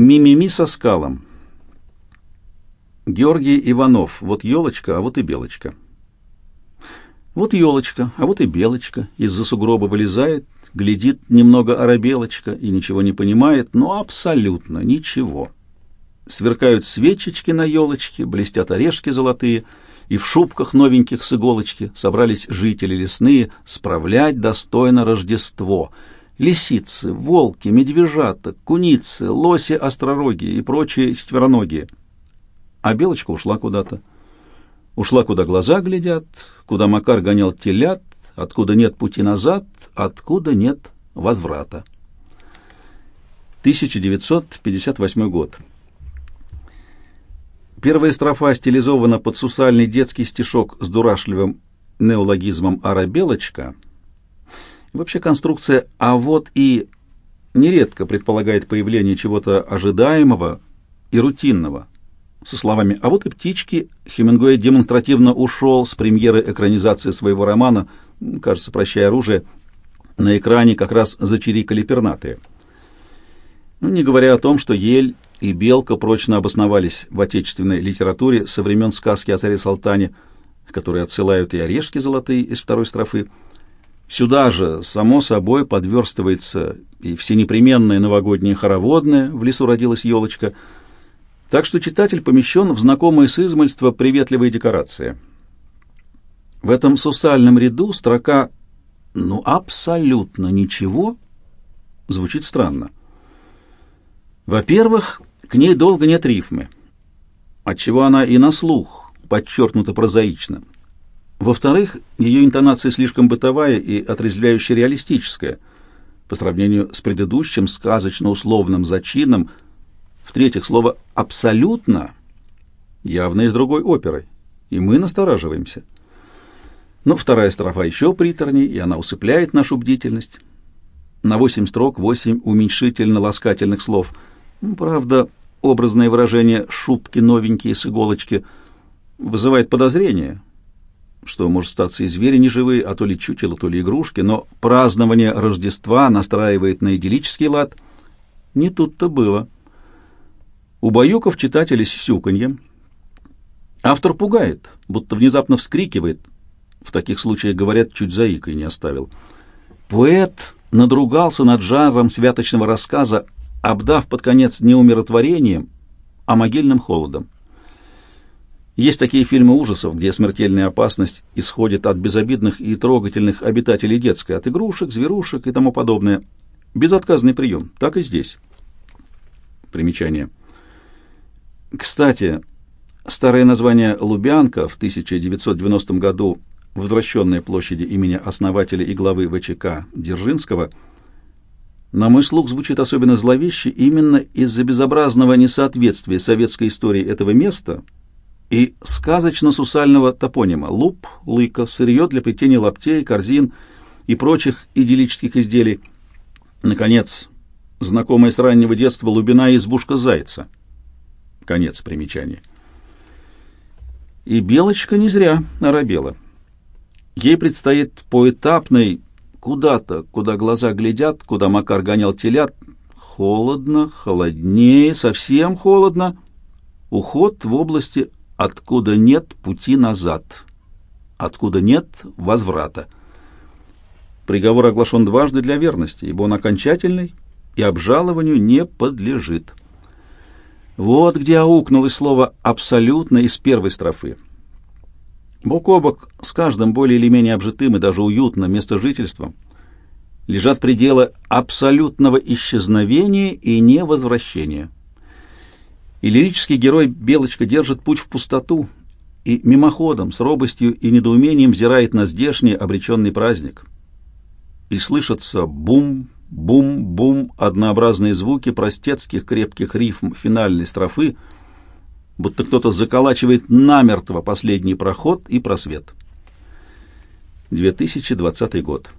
Мимими со скалом. Георгий Иванов. Вот елочка, а вот и белочка. Вот елочка, а вот и белочка. Из-за сугроба вылезает, глядит немного оробелочка и ничего не понимает, но абсолютно ничего. Сверкают свечечки на елочке, блестят орешки золотые, и в шубках новеньких с иголочки собрались жители лесные справлять достойно Рождество — лисицы, волки, медвежата, куницы, лоси остророгие и прочие четвероногие. А белочка ушла куда-то. Ушла, куда глаза глядят, куда Макар гонял телят, откуда нет пути назад, откуда нет возврата. 1958 год. Первая строфа стилизована под сусальный детский стишок с дурашливым неологизмом «Арабелочка», Вообще конструкция «а вот и» нередко предполагает появление чего-то ожидаемого и рутинного. Со словами «а вот и птички» Хемингуэй демонстративно ушел с премьеры экранизации своего романа, кажется, «Прощай оружие», на экране как раз зачирикали пернатые. Ну, не говоря о том, что ель и белка прочно обосновались в отечественной литературе со времен сказки о царе Салтане, которые отсылают и орешки золотые из второй строфы, Сюда же, само собой, подверстывается и всенепременное новогоднее хороводное «В лесу родилась елочка», так что читатель помещен в знакомые с измольства приветливые декорации. В этом сусальном ряду строка «ну абсолютно ничего» звучит странно. Во-первых, к ней долго нет рифмы, отчего она и на слух подчеркнута прозаично – во-вторых, ее интонация слишком бытовая и отрезвляюще реалистическая по сравнению с предыдущим сказочно-условным зачином. В-третьих, слово «абсолютно» явно из другой оперы, и мы настораживаемся. Но вторая строфа еще приторней, и она усыпляет нашу бдительность. На восемь строк восемь уменьшительно-ласкательных слов. Правда, образное выражение «шубки новенькие с иголочки» вызывает подозрение — что, может, статься и звери неживые, а то ли чутело, то ли игрушки, но празднование Рождества настраивает на идиллический лад. Не тут-то было. У баюков читатели сюканьем. Автор пугает, будто внезапно вскрикивает. В таких случаях, говорят, чуть заикой не оставил. Поэт надругался над жанром святочного рассказа, обдав под конец не умиротворением, а могильным холодом. Есть такие фильмы ужасов, где смертельная опасность исходит от безобидных и трогательных обитателей детской, от игрушек, зверушек и тому подобное. Безотказный прием. Так и здесь. Примечание. Кстати, старое название Лубянка в 1990 году возвращенной площади имени основателя и главы ВЧК Дзержинского, на мой слух звучит особенно зловеще именно из-за безобразного несоответствия советской истории этого места – и сказочно-сусального топонима — луп, лыка, сырье для плетения лаптей, корзин и прочих идиллических изделий. Наконец, знакомая с раннего детства лубина избушка зайца. Конец примечания. И Белочка не зря оробела. Ей предстоит поэтапный куда-то, куда глаза глядят, куда Макар гонял телят. Холодно, холоднее, совсем холодно. Уход в области откуда нет пути назад, откуда нет возврата. Приговор оглашен дважды для верности, ибо он окончательный и обжалованию не подлежит. Вот где аукнулось слово «абсолютно» из первой строфы. Бок о бок с каждым более или менее обжитым и даже уютным местожительством лежат пределы абсолютного исчезновения и невозвращения и лирический герой Белочка держит путь в пустоту и мимоходом, с робостью и недоумением взирает на здешний обреченный праздник. И слышатся бум, бум, бум, однообразные звуки простецких крепких рифм финальной строфы, будто кто-то заколачивает намертво последний проход и просвет. 2020 год.